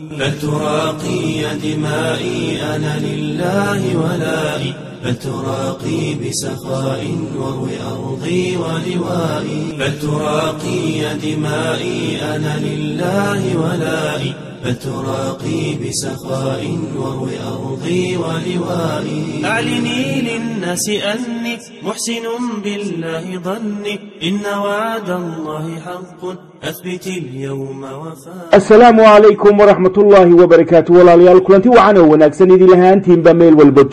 فتراقي دمائي أنا لله ولائي فتراقي بسخاء واروي أرضي ولوائي فتراقي دمائي أنا لله ولائي فتراقي بسخاء واروي أرضي ولوائي. أعلني للناس أني محسن بالله ظني إن وعد الله حق أثبت اليوم وفاء. السلام عليكم ورحمة الله وبركاته. والله ليالكم أنت وعنا ونكسني إذي لها أنت بميل والبد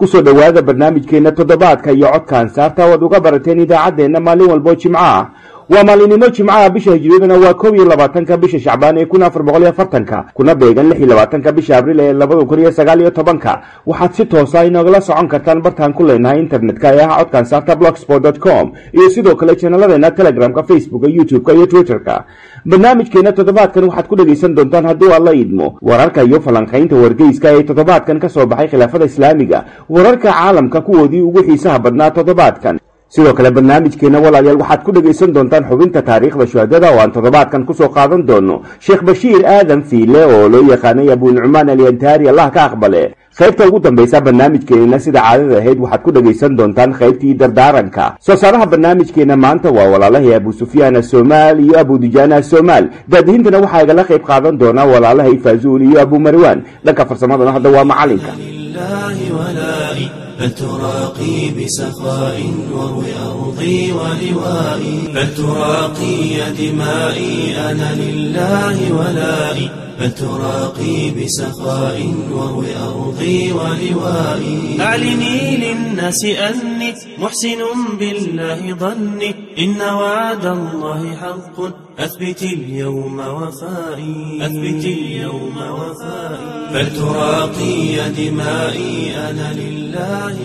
ku soo dhowaada barnaamijkeenna toddobaadka iyo codka ansaarta waad uga barateen idaacaddeenna maalin walboo jimco ah waa maalinimo jimcaha bisha hijriyaduna waa koob iyo labaatanka bisha shacbaan ee kun afar boqol iyo afartanka kuna beegan lix iyo labaatanka bisha abriil ee labada kun iyo sagaal iyo tobanka. Waxaad si toosa inagala socon kartaan bartaan ku leenahay internetka ee ah codka ansaarta blogsport com iyo sidoo kale janaladeena telegramka facebooka youtube-ka iyo twitter-ka. Barnaamijkeena toddobaadkan waxaad ku dhegaysan doontaan hadduu alla idmo. Wararka iyo falanqaynta wargeyska ee toddobaadkan ka soo baxay khilaafada islaamiga. Wararka caalamka kuwoodii ugu xiisaha badnaa toddobaadkan sidoo kale barnaamijkeena walaalyaal waxaad ku dhegaysan doontaan xubinta taariikhda shuhadada oo aan toddobaadkan ku soo qaadan doono sheekh bashiir aadan fiile oo loo yaqaanay abuunucmaan alyantaari allah ka aqbale. Qaybta ugu dambaysa barnaamijkeenna sida caadada ahayd waxaad ku dhegaysan doontaan qaybtii dardaaranka. Soo saaraha barnaamijkeena maanta waa walaalahay abu sufyaana somaal iyo abu dujaana somaal daadihintana waxaa igala qayb qaadan doonaa walaalahay faazuul iyo abu marwaan. Dhanka farsamadana hadda waa macalinka. فتراقي بسخاء وهو أرضي ولوائي. فتراقي دمائي أنا لله ولائي. فتراقي بسخاء وهو أرضي ولوائي. أعلني للناس أني محسن بالله ظني. إن وعد الله حق. أثبت اليوم وفائي. أثبت اليوم وفائي. bal turaaqiya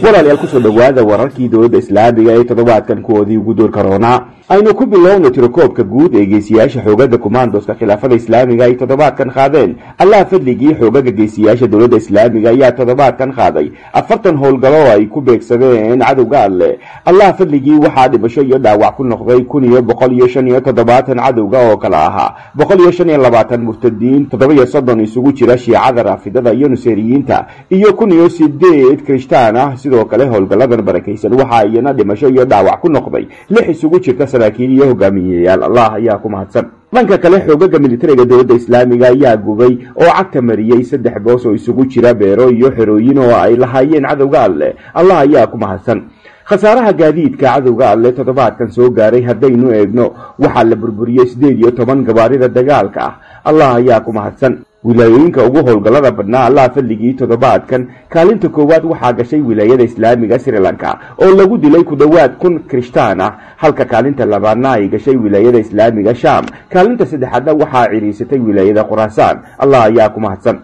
walaalayaal ku soo dhowaada wararkii dowladda islaamiga ee toddobaadkan kuwoodii ugu door korona aynu ku bilowno tirokoobka guud ee geesiyaasha xoogagga kumaandoska khilaafada islaamiga ay toddobaadkan qaadeen. Allaha fadligii xoogagga geesiyaasha dowladda islaamiga ayaa toddobaadkan qaaday. Afartan howlgalo ay ku beegsadeen cadowga alle. Allaha fadligii waxaa dhimasho iyo dhaawac ku noqday kun iyo boqol iyo shan iyo toddobaatan cadowga oo kale ahaa. Boqol iyo shan iyo labaatan murtadiin toddoba soddon isugu jira shiicada raafidada iyo nuseeriyiinta. Iyo kun iyo sideed kirishtaan ah sidoo kale howlgalladan barakaysan waxa iyana dhimasho iyo dhaawac ku noqday. Lix isugu jirta saraakiil iyo hogaamiyeyaal. Allah ayaa ku mahadsan. Dhanka kale xoogaga militariga dowladda islaamiga ayaa gubay oo cagta mariyey saddex boos oo isugu jira beero iyo xerooyin oo ay lahaayeen cadowga alleh allah ayaa ku mahadsan. Khasaaraha gaadiidka cadowga alle toddobaadkan soo gaaray haddaynu eegno. Waxaa la burburiyey siddeed iyo toban gabaarida dagaalka ah. Allah ayaa ku mahadsan wilaayooyinka ugu howlgallada badnaa allaha fadligii toddobaadkan kaalinta koowaad waxaa gashay wilaayada islaamiga sri lanka oo lagu dilay ku dhowaad kun kirishtaan ah halka kaalinta labaadna ay gashay wilaayada islaamiga sham kaalinta saddexaadna waxaa cidhiisatay wilaayada khuraasaan. Allah ayaa ku mahadsan.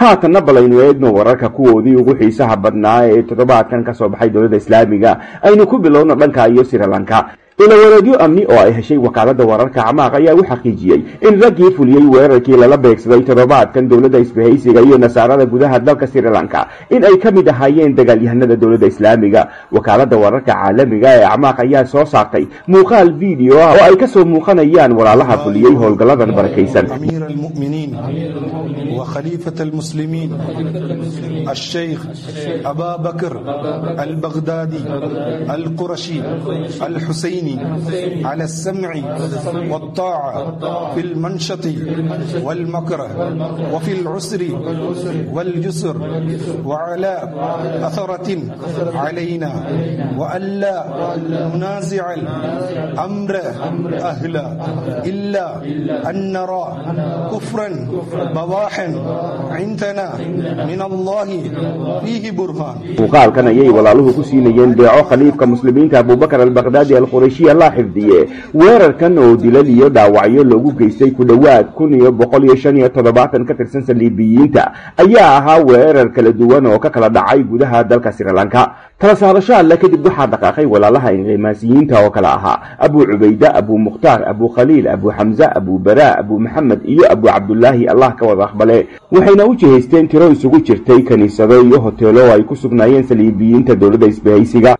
Haatanna balaynu eegno wararka kuwoodii ugu xiisaha badnaa ee toddobaadkan ka soo baxay dowladda islaamiga. Aynu ku bilowno dhanka iyo sri lanka ilawareedyo amni oo ay heshay wakaalada wararka camaaq ayaa u xaqiijiyey in raggii fuliyey weerarkii lala beegsaday toddobaadkan dowladda isbahaysiga iyo nasaarada gudaha dalka sri lanka in ay ka mid ahaayeen dagaalyahanada dowladda islaamiga wakaalada wararka caalamiga ee camaaq ayaa soo saartay muuqaal video ah oo ay kasoo muuqanayaan walaalaha fuliyey howlgalladan barakaysan أمير المؤمنين وخليفة المسلمين الشيخ أبا بكر البغدادي القرشي الحسيني على السمع والطاعة في المنشط والمكره وفي العسر والجسر وعلى أثرة علينا وألا ننازع الأمر أهلا إلا أن نرى كفرا بواحا عندنا من الله فيه برهان. Muuqaalkan ayay walaaluhu ku siinayeen beeco khaliifka muslimiinta abubakar albakdaadi alqurayshiy allah xifdiye weerarkan oo dilal iyo dhaawacyo loogu geystay ku dhowaad kun iyo boqol iyo shan iyo toddobaatan ka tirsan saliibiyiinta ayaa ahaa weerar kala duwan oo ka kala dhacay gudaha dalka sri lanka. Tala saarasho alle kadib waxaa dhaqaaqay walaalaha inqimaasiyiinta oo kale ahaa. Abu cubayda abu mukhtaar abu khaliil abu xamza abu baraa abu maxamed iyo abu cabdulaahi allah ka wada aqbale waxayna u jihaysteen tiro isugu jirtay kiniisado iyo hoteelo ay ku sugnaayeen saliibiyiinta dowladda isbahaysiga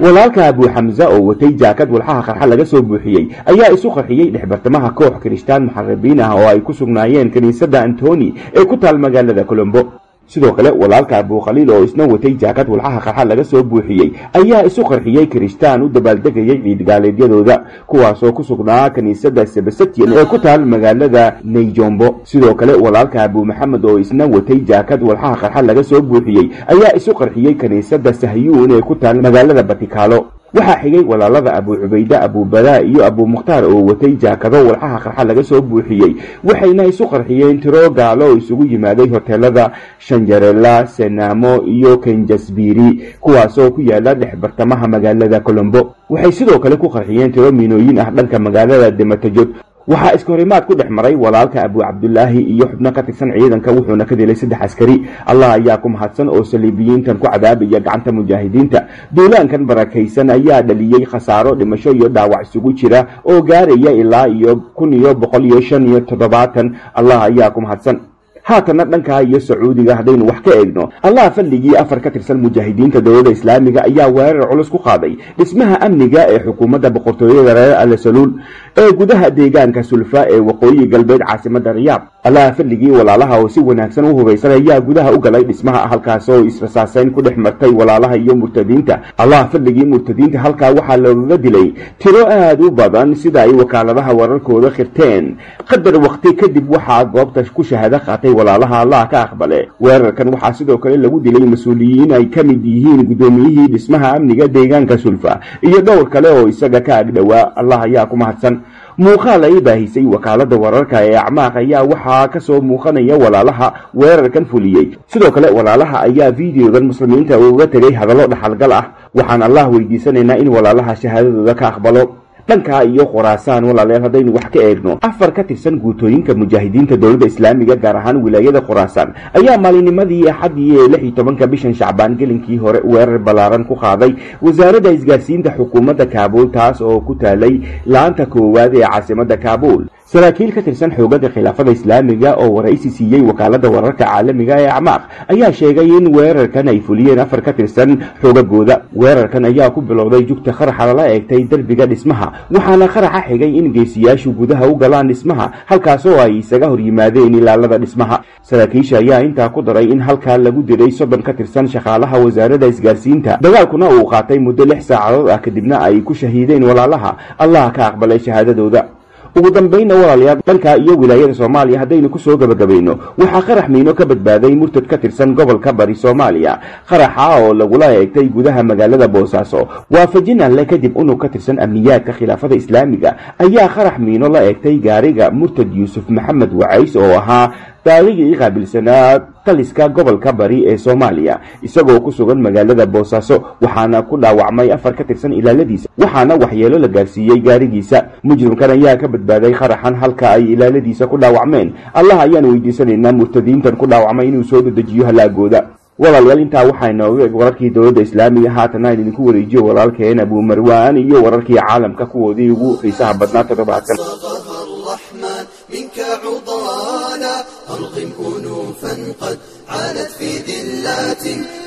walaalka abuu xamse oo watay jaakad walxaha qarxa laga soo buuxiyey ayaa isu qarxiyey dhexbartamaha koox kirishtaan muxarabiin ah oo ay ku sugnaayeen kiniisadda antoni ee ku taal magaalada colombo sidoo kale walaalka abuu khaliil oo isna watay jaakad walxaha qarxa laga soo buuxiyey ayaa isu qarxiyey kirishtaan u dabaaldegayay ciidgaaleedyadooda kuwaasoo ku sugnaa kiniisadda sebasatian ee ku taal magaalada neyjombo sidoo kale walaalka abuu maxamed oo isna watay jaakad walxaha qarxa laga soo buuxiyey ayaa isu qarxiyey kiniisadda sahyuun ee ku taal magaalada batikaalo waxaa xigay walaalada abuu cubayde abuu badaa iyo abuu mukhtaar oo watay jaakado walxaha qarxa laga soo buuxiyey. Waxayna isu qarxiyeen tiro gaalo oo isugu yimaaday hoteelada shanjarela senaamo iyo kenjasbiri kuwaasoo ku yaalla dhex bartamaha magaalada colombo. Waxay sidoo kale ku qarxiyeen tiro miinooyin ah dhanka magaalada dematajod waxaa iskahorimaad ku dhex maray walaalka abuu cabdulaahi iyo xubno ka tirsan ciidanka wuxuuna ka dilay saddex askari. Allah ayaa ku mahadsan oo saliibiyiintan ku cadaabaya gacanta mujaahidiinta. Duulaankan barakaysan ayaa dhaliyey khasaaro dhimasho iyo dhaawac isugu jira oo gaaraya ilaa iyo kun iyo boqol iyo shan iyo toddobaatan. Allah ayaa ku mahadsan. Haatana dhankaa iyo sacuudiga haddaynu wax ka eegno. Allah fadligii afar ka tirsan mujaahidiinta dowladda islaamiga ayaa weerar culus ku qaaday. Dhismaha amniga ee xukuumadda boqortooyada reer alasaluul ee gudaha deegaanka sulfa ee waqooyi galbeed caasimada riyaad allah fadligii walaalaha oo si wanaagsan u hubaysan ayaa gudaha u galay dhismaha halkaas oo israsaaseyn ku dhex martay walaalaha iyo murtadiinta. Allah fadligii murtadiinta halkaa waxaa loogaga dilay tiro aad u badan sida ay wakaaladaha wararkooda khirteen. Qadar waqti kadib waxaa goobta ku shahaado qaatay walaalaha allah ka aqbale. Weerarkan waxaa sidoo kale lagu dilay mas'uuliyiin ay ka mid yihiin guddoomiyihii dhismaha amniga deegaanka sulfa. Iyo dhowr kale oo isaga ka agdhowaa allah ayaa ku mahadsan muuqaal ay baahisay wakaalada wararka ee acmaaq ayaa waxaa ka soo muuqanaya walaalaha weerarkan fuliyey. Sidoo kale walaalaha ayaa videogan muslimiinta uga tegay hadallo dhaxalgal ah. Waxaan allah weydiisanaynaa in walaalaha shahaadadooda ka aqbalo dhankaa iyo khuraasaan walaalayaal haddaynu wax ka eegno afar ka tirsan guutooyinka mujaahidiinta dowladda islaamiga gaar ahaan wilaayada khuraasaan ayaa maalinimadii axadii ee lix iyo tobanka bishan shacbaan gelinkii hore weerar ballaaran ku qaaday wasaaradda isgaarsiinta xukuumadda kaabuul taas oo ku taalay laanta koowaad ee caasimada kaabuul saraakiil ka tirsan xoogada khilaafada islaamiga oo waraysi siiyey wakaalada wararka caalamiga ee acmaaq ayaa sheegay in weerarkan ay fuliyeen afar ka tirsan xoogagooda. Weerarkan ayaa ku bilowday jugta qaraxa lala eegtay derbiga dhismaha waxaana qaraxa xigay in geesiyaashu gudaha u galaan dhismaha halkaasoo ay isaga hor yimaadeen ilaalada dhismaha. Saraakiisha ayaa intaa ku daray in halkaa lagu diray soddon ka tirsan shaqaalaha wasaaradda isgaarsiinta. Dagaalkuna uu qaatay muddo lix saacadood ah kadibna ay ku shahiideen walaalaha allah ka aqbalay shahaadadooda ugu dambayna walaalayaal dhanka iyo wilaayada soomaaliya haddaynu ku soo gabagabayno. Waxaa qarax miino ka badbaaday murtad ka tirsan gobolka bari soomaaliya. Qaraxa oo lagula eegtay gudaha magaalada boosaaso waafajin alle kadib unug ka tirsan amniyaadka khilaafada islaamiga ayaa qarax miino la eegtay gaariga murtad yuusuf maxamed wacays oo ahaa daaqigii qaabilsanaa taliska gobolka bari ee soomaaliya isagoo ku sugan magaalada boosaaso waxaana ku dhaawacmay afar ka tirsan ilaaladiisa waxaana waxyeelo la gaarsiiyey gaarigiisa. Mujrimkan ayaa ka badbaaday qaraxan halka ay ilaaladiisa ku dhaawacmeen. Allah ayaan weydiisanaynaa murtadiintan ku dhaawacmay inuu soo dedejiyo halaagooda walaalayaal intaa waxaa inooga eg wararkii dowladda islaamiga haatana idinku wareejiyo walaalkeen abuu marwaan iyo wararkii caalamka kuwoodii ugu xiisaha badnaa toddobaadkan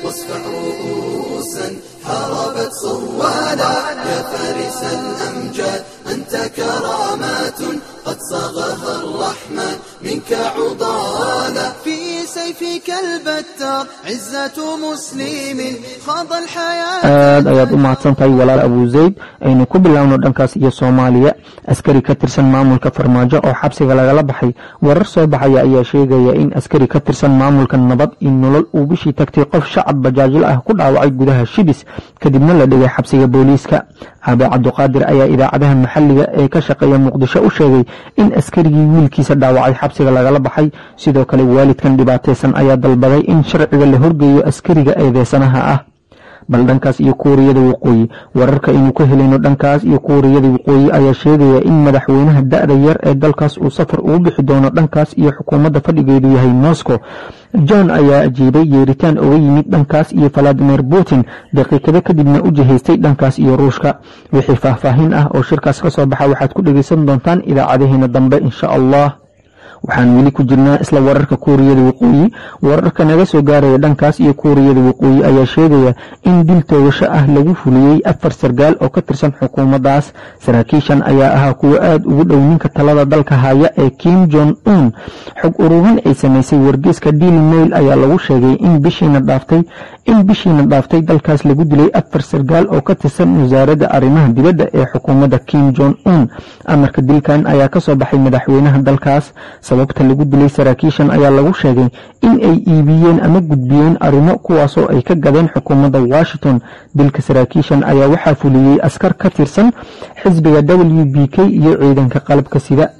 واصفع رؤوسا حاربت صوانا يا فارس الأمجاد أنت كرامات قد صاغها الرحمن منك عضانا. في سيفك البتار عزة مسلم خاض الحياة. aad ayaad u mahadsantahay walaal abuu zayd aynu ku bilowno dhankaas askari ka tirsan maamulka farmaajo oo xabsiga lagala baxay. Warar soo baxaya ayaa sheegaya in askari ka tirsan maamulka nabad iyo nolol uu bishii tagtay qof shacab bajaajil ah ku dhaawacay gudaha shibis kadibna la dhigay xabsiga booliiska. Aabe cabduqaadir ayaa idaacadaha maxalliga ee ka shaqeeya muqdisho u sheegay in askarigii wiilkiisa dhaawacay xabsiga lagala baxay. Sidoo kale waalidkan dhibaataysan ayaa dalbaday in sharciga la horgeeyo askariga eedeysanaha ah bal dhankaas iyo kuuriyada waqooyi. Wararka aynu ka helayno dhankaas iyo kuuriyada waqooyi ayaa sheegaya in madaxweynaha da-da yar ee dalkaas uu safar ugu bixi doono dhankaas iyo xukuumadda fadhigeedu yahay moscow. John ayaa ajiibay yeeritaan uga yimid dhankaas iyo valadimir putin daqiiqado kadibna u jihaystay dhankaas iyo ruushka. Wixii faahfaahin ah oo shirkaas ka soo baxa waxaad ku dhegeysan doontaan idaacadaheena dambe insha allah waxaan weli ku jirnaa isla wararka kuuriyada waqooyi. Wararka naga soo gaaraya dhankaas iyo kuuriyada waqooyi ayaa sheegaya in dil toogasho ah lagu fuliyey afar sargaal oo ka tirsan xukuumaddaas saraakiishan ayaa ahaa kuwo aada ugu dhow ninka talada dalka haya ee kim jon un xog ururin ay samaysay wargeyska daily mail ayaa lagu sheegay in bishiina dhaaftay in bishiina dhaaftay dalkaas lagu dilay afar sargaal oo ka tirsan wasaaradda arrimaha dibadda ee xukuumadda kim jon un amarka dilkan ayaa ka soo baxay madaxweynaha dalkaas sababta lagu dilay saraakiishan ayaa lagu sheegay in ay iibiyeen ama gudbiyeen arrimo kuwaasoo ay ka gadeen xukuumadda washington. Dilka saraakiishan ayaa waxaa fuliyey askar ka tirsan xisbiga w b k iyo ciidanka qalabka sida.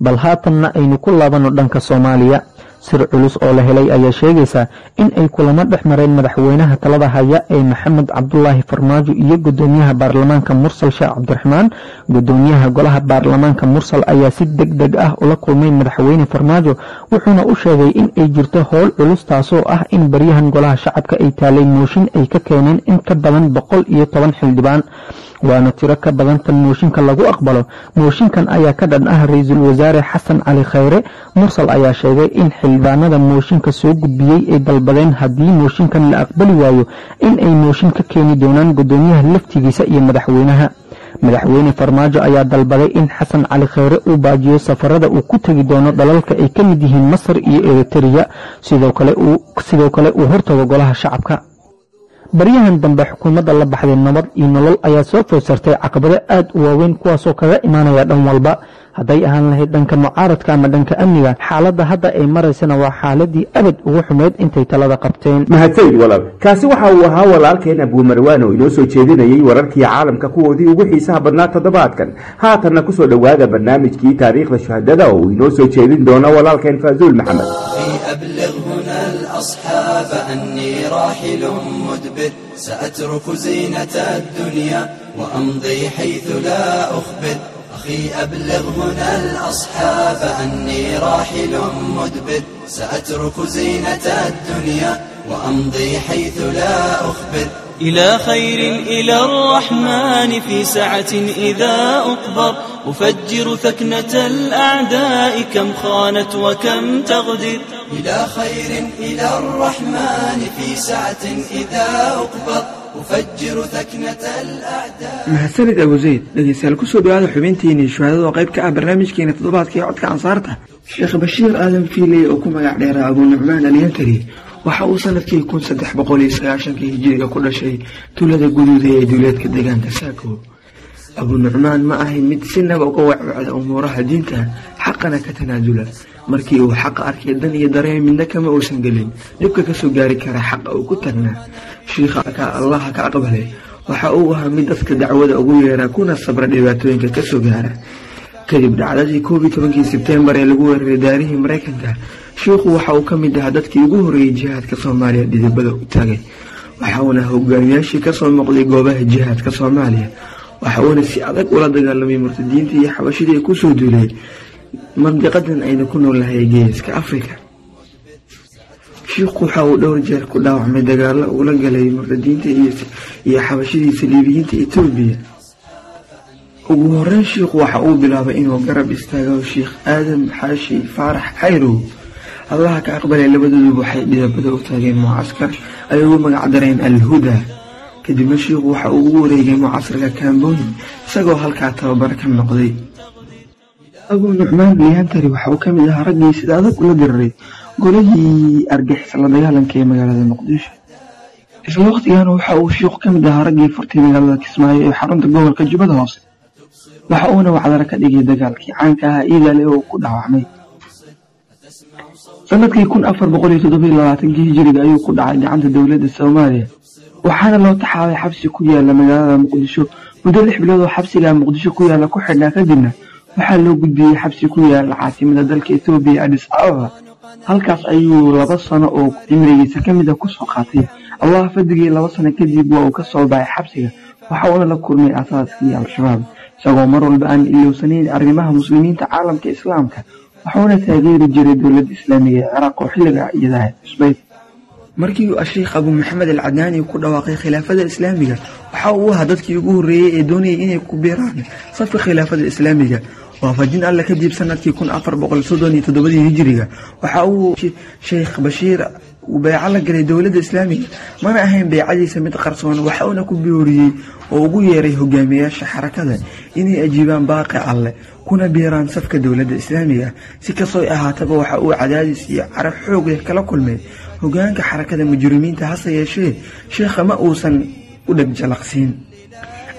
Bal haatanna aynu ku laabanno dhanka soomaaliya sir culus oo la helay ayaa sheegaysa in ay kulamo dhex mareen madaxweynaha talada haya ee maxamed cabdulaahi farmaajo iyo gudoomiyaha baarlamaanka mursal sheekh cabdiraxmaan. Gudoomiyaha golaha baarlamaanka mursal ayaa si deg deg ah ula kulmay madaxweyne farmaajo wuxuuna u sheegay in ay jirto howl culus taasoo ah in baryahan golaha shacabka ay taalay mooshin ay ka keeneen in ka badan boqol iyo toban xildhibaan waana tiro ka badan tan mooshinka lagu aqbalo. Mooshinkan ayaa ka dhan ah ra'iisul wasaare xasan cali khayre. Mursal ayaa sheegay in xildhibaanada mooshinka soo gudbiyey ay dalbadeen haddii mooshinkan la aqbali waayo in ay mooshin ka keeni doonaan gudoomiyaha laftigiisa iyo madaxweynaha. Madaxweyne farmaajo ayaa dalbaday in xasan cali khayre uu baajiyo safarada uu ku tegi doono dalalka ay ka mid yihiin masar iyo eritreya sidoo kale uu hortago golaha shacabka baryahan dambe xukuumadda la baxday nabad iyo nolol ayaa soo food sartay caqabado aad u waaweyn kuwaasoo kaga imaanaya dhan walba. Hadday ahaan lahayd dhanka mucaaradka ama dhanka amniga xaaladda hadda ay maraysana waa xaaladii abad ugu xumeyd intay talada qabteen. Mahadsanid walaal. Kaasi waxa uu ahaa walaalkeen abuumarwaan oo inoo soo jeedinayey wararkii caalamka kuwoodii ugu xiisaha badnaa toddobaadkan. Haatanna ku soo dhowaada barnaamijkii taariikhda shuhadada oo uu inoo soo jeedin doono walaalkeen faazuul maxamed مدبر سأترك زينة الدنيا وأمضي حيث لا أخبر. أخي أبلغ هنا الأصحاب أني راحل مدبر. سأترك زينة الدنيا وأمضي حيث لا أخبر. إلى خير إلى الرحمن في سعة إذا أقبر أفجر ثكنة الأعداء كم خانت وكم تغدر إلى خير إلى الرحمن في سعة إذا أقبر أفجر ثكنة الأعداء mahadsanid abu zayd dhegeystayaal kusoo dhawaada xubintiinii shuhaadada oo qayb ka ah barnaamijkeena toddobaadka ee codka ansaarta sheekh bashiir aadan fiiley oo ku magac dheera abuu nucmaan alyantari waxa uu sanadkii kun saddex boqol iyo sagaashankii hijiriga ku dhashay tuulada guduuda ee duuleedka deegaanka saako abuu nucmaan ma ahayn mid sinaba uga wacwacda umuuraha diinta xaqana ka tanaasula markii uu xaqa arkay dan iyo dareen midna kama uusan gelin. Dhibka ka soo gaari kara xaqa uu ku tagnaa shiikha allaha ka aqbale. Waxa uu ahaa mid dadka dacwada ugu yeera kuna sabra dhibaatooyinka ka soo gaara. Kadib dhacdadii koob tobankii sebtembar ee lagu weeraray daarihii maraykanka shiikhu waxa uu ka mid ahaa dadkii ugu horreeyey jihaadka soomaaliya dhidibada u taagay. Waxa uuna hogaamiyaashii ka soo muuqday goobaha jihaadka soomaaliya waxa uuna si adag ula dagaalamay murtadiinta iyo xabashidii ay ku soo duulay mandiqadan aynu ku noolnahay geeska afrika. Shiikhu waxa uu dhowr jeer ku dhaawacmay dagaalo ula galay murtadiinta iyo xabashidii saliibiyiinta etoobiya ugu horeyn shiikhu waxa uu bilaabay inuu garab istaago sheikh aadam xaashi faarax cayrow allaha ka aqbalay labadooduba waxay dhidabada u taageen mucaskar ay ugu magacdareen alhuda kadibna shiikhu waxa uu ugu wareegay mucaskarka kamboni isagoo halkaa tababar ka noqday. Abuu nucmaan liyantari waxa uu ka mid ahaa raggii sida adag ula diriray golihii argixis la dagaalanka ee magaalada muqdisho. Isla waqtigan waxa uu shiikhu ka mid ahaa raggii furtay magaalada kismaayo ee xarunta gobolka jubbada hoose waxa uuna wacdara ka dhigay dagaalkii caanka ahaa iidale oo ku dhaawacmay. Sanadkii kun afar boqol iyo toddobiyo labaatankii hijiriga ayuu ku dhacay gacanta dowladda soomaaliya waxaana loo taxaabay xabsi ku yaalla magaalada muqdisho. Muddo lix bilood oo xabsiga muqdisho ku yaalla ku xidhnaa kadibna waxaa loo gudbiyey xabsi ku yaalla caasimada dalka etoobiya adis ababa. Halkaas ayuu laba sano oo cimrigiisa ka mid a ku soo qaatay. Allah fadigii laba sano kadib waa uu ka soo baxay xabsiga waxa uuna la kulmay asaaskii al-shabaab. Isagoo mar walba aan ilowsanayn arrimaha muslimiinta caalamka islaamka waxuuna taageeri jiray dowladda islaamiga ee ciraaq oo xilliga iyadaha cusbayd markii uu asheikh abuu maxamed al cadnaani ku dhawaaqay khilaafada islaamiga waxa uu ahaa dadkii ugu horreeyey ee doonayay inay ku biiraan safka khilaafada islaamiga. Waafajin alle kadib sannadkii kun afar boqol soddon iyo toddobadii hijiriga waxa uu sheekh bashiir uu beeco la galay dowladda islaamiga mana ahayn beecadiisa mid qarsoon waxa uuna ku booriyey oo ugu yeeray hogaamiyayaasha xarakada inay ajiibaan baaqi alle kuna biiraan safka dowladda islaamiga. Si kastoo ahaataba waxa uu cadaadis iyo carab xoog leh kala kulmay hogaanka xarakada mujrimiinta hase yeeshee sheekha ma uusan u dheg jalaqsiin.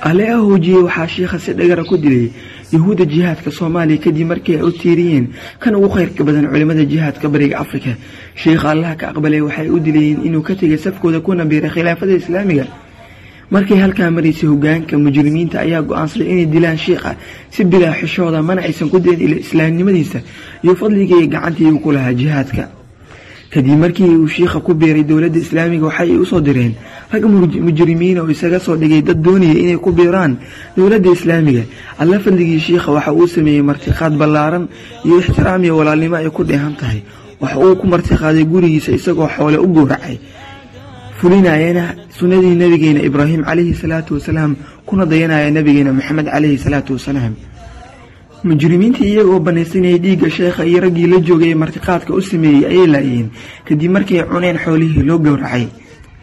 Alle a hoojiyey waxaa sheikha si dhagara ku dilay yahuudda jihaadka soomaaliya kadib markii ay u tiiriyeen kan ugu khayrka badan culimmada jihaadka bariga afrika. Sheikha allaha ka aqbalay waxay u dilayeen inuu ka tegay safkooda kuna biiray khilaafada islaamiga. Markay halkaa maraysay hogaanka mujrimiinta ayaa go'aansaday inay dilaan sheikha si bilaa xishooda mana aysan ku dayn ila islaamnimadiisa iyo fadligii gacantii uu ku lahaa jihaadka kadib markii uu shiikha ku biiray dowladda islaamiga waxay u soo direen rag mujrimiin oo isaga soo dhigay dad doonaya inay ku biiraan dowladda islaamiga. Alla fadligii shiikha waxa uu sameeyey martiqaad ballaaran iyo ixtiraam iyo walaalnimo ay ku dheehan tahay. Waxa uu ku martiqaaday gurigiisa isagoo xoole u gowracay fulinayana sunnadii nabigeena ibraahim calayhi salaatu wasalaam kuna dayanaya nabigeena maxamed calayhi salaatu wasalaam mujrimiintii iyagoo banaysanayay dhiigga sheekha iyo raggii la joogay ee martiqaadka u sameeyey ayay laayeen kadib markay cuneen xoolihii loo gowracay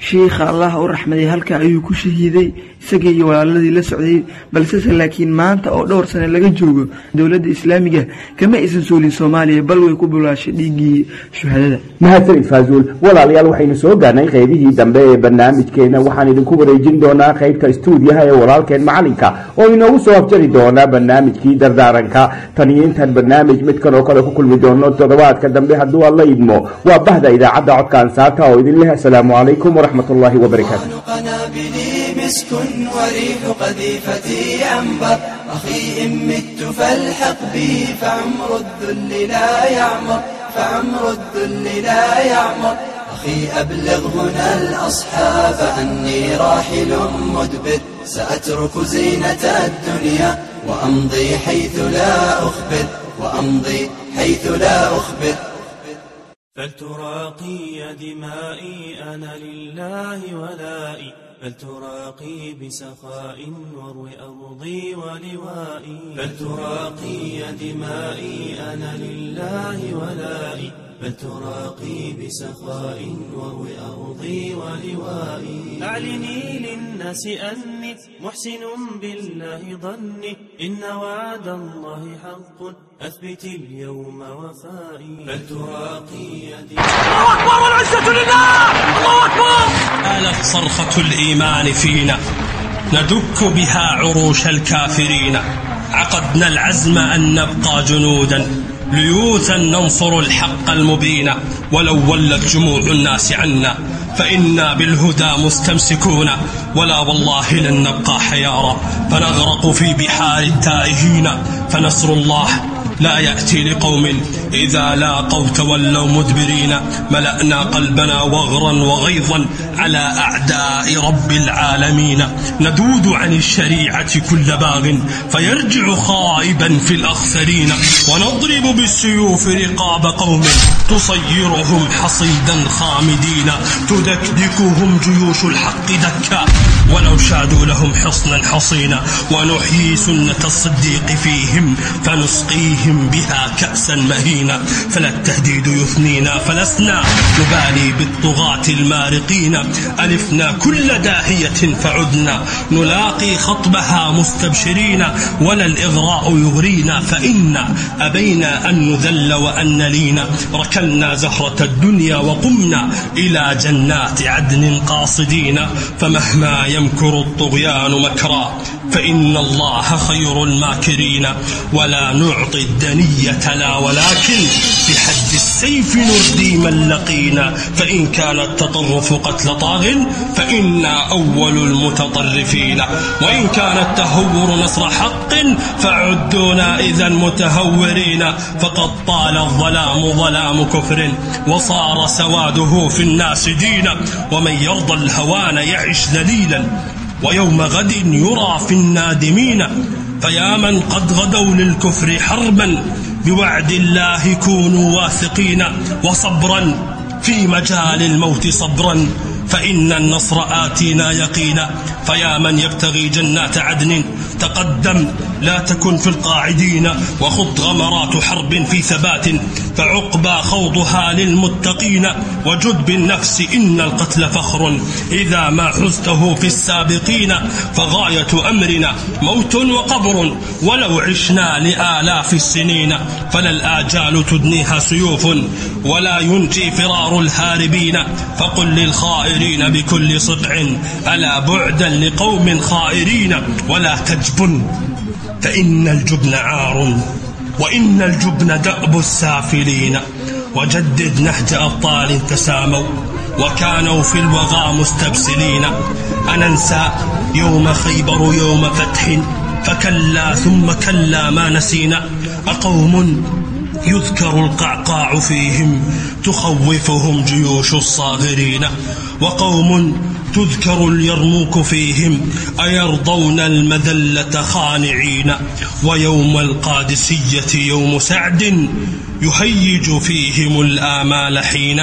shiikha allah u raxmaday halka ayuu ku shahiiday isagii iyo walaaladii la socday. Balsese laakiin maanta oo dhowr sane laga joogo dowladda islaamiga kama aysan soolin soomaaliya bal way ku bulaashay dhiiggii shuhadada. Mahadsanid faazuul walaalayaal waxaynu soo gaarnay qaybihii dambe ee barnaamijkeena. Waxaan idinku wareejin doonaa qaybta stuudiyaha ee walaalkeen macalinka oo inoogu soo afjari doonaa barnaamijkii dardaaranka. Tan iyo intaan barnaamij midkan oo kale ku kulmi doono toddobaadka dambe hadduu alla idmo. Waa bahda idaacadda codka ansaarta oo idin leh asalaamu calaykum waraxmat ullahi wabarakaatu قنابلي مسك وريح قذيفتي عنبر أخي إن مت فالحق بي فعمر الذل لا يعمر. فعمر الذل لا يعمر. أخي أبلغ هنا الأصحاب أني راحل مدبر. سأترك زينة الدنيا وأمضي حيث لا أخبر. وأمضي حيث لا أخبر. فلتراقي دمائي أنا لله ولائي فلتراقي بسخاء واروي أرضي ولوائي فلتراقي دمائي أنا لله ولائي. فلتراقي بسخاء واروي أرضي ولوائي. أعلني للناس أني محسن بالله ظني إن وعد الله حق. أثبت اليوم وفائي. فلتراقي آلت صرخة الإيمان فينا؟ ندك بها عروش الكافرين. عقدنا العزم أن نبقى جنودا. ليوثا ننصر الحق المبين ولو ولت جموع الناس عنا فإنا بالهدى مستمسكون ولا والله لن نبقى حيارى فنغرق في بحار التائهين فنصر الله لا يأتي لقوم إذا لاقوا تولوا مدبرين ملأنا قلبنا وغرا وغيظا على أعداء رب العالمين. ندود عن الشريعة كل باغ فيرجع خائبا في الأخسرين. ونضرب بالسيوف رقاب قوم تصيرهم حصيدا خامدين. تدكدكهم جيوش الحق دكا. ولو شادوا لهم حصنا حصينا ونحيي سنة الصديق فيهم فنسقيهم بها كأسا مهينا فلا التهديد يثنينا فلسنا نبالي بالطغاة المارقين. ألفنا كل داهية فعدنا نلاقي خطبها مستبشرين ولا الإغراء يغرينا فإنا أبينا أن نذل وأن نلينا ركلنا زهرة الدنيا وقمنا إلى جنات عدن قاصدين. فمهما يمكر الطغيان مكرا فإن الله خير الماكرين. ولا نعطي الدنية لا ولكن بحد السيف نردي من لقينا. فإن كان التطرف قتل طاغ فإنا أول المتطرفين. وإن كان التهور نصر حق فعدونا إذا متهورين. فقد طال الظلام ظلام كفر وصار سواده في الناس دينا. ومن يرضى الهوان يعش ذليلا ويوم غد يرى في النادمين. فيا من قد غدوا للكفر حربا بوعد الله كونوا واثقين وصبرا في مجال الموت صبرا فإن النصر آتينا يقينا فيا من يبتغي جنات عدن تقدم لا تكن في القاعدين وخض غمرات حرب في ثبات فعقبى خوضها للمتقين وجد بالنفس إن القتل فخر إذا ما حزته في السابقين فغاية أمرنا موت وقبر ولو عشنا لآلاف السنين فلا الآجال تدنيها سيوف ولا ينجي فرار الهاربين فقل للخائرين بكل صدع ألا بعدا لقوم خائرين ولا تجبن فإن الجبن عار وإن الجبن دأب السافلين. وجدد نهج أبطال تساموا وكانوا في الوغى مستبسلين. أننسى يوم خيبر يوم فتح فكلا ثم كلا ما نسينا. أقوم يذكر القعقاع فيهم تخوفهم جيوش الصاغرين. وقوم تذكر اليرموك فيهم أيرضون المذلة خانعين. ويوم القادسية يوم سعد يهيج فيهم الآمال حين.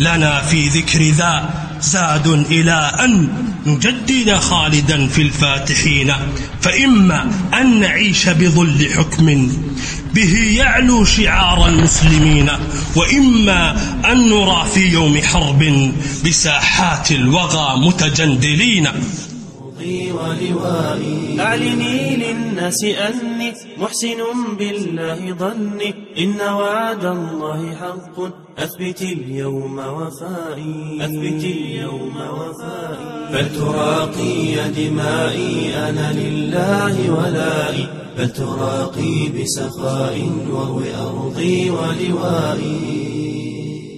لنا في ذكر ذا زاد إلى أن نجدد خالدا في الفاتحين. فإما أن نعيش بظل حكم به يعلو شعار المسلمين وإما أن نرى في يوم حرب بساحات الوغى متجندلين. ولوائي أعلني للناس أني محسن بالله ظني إن وعد الله حق. أثبت اليوم وفائي. أثبت اليوم وفائي. فلتراقي دمائي أنا لله ولائي فلتراقي بسخاء واروي أرضي ولوائي.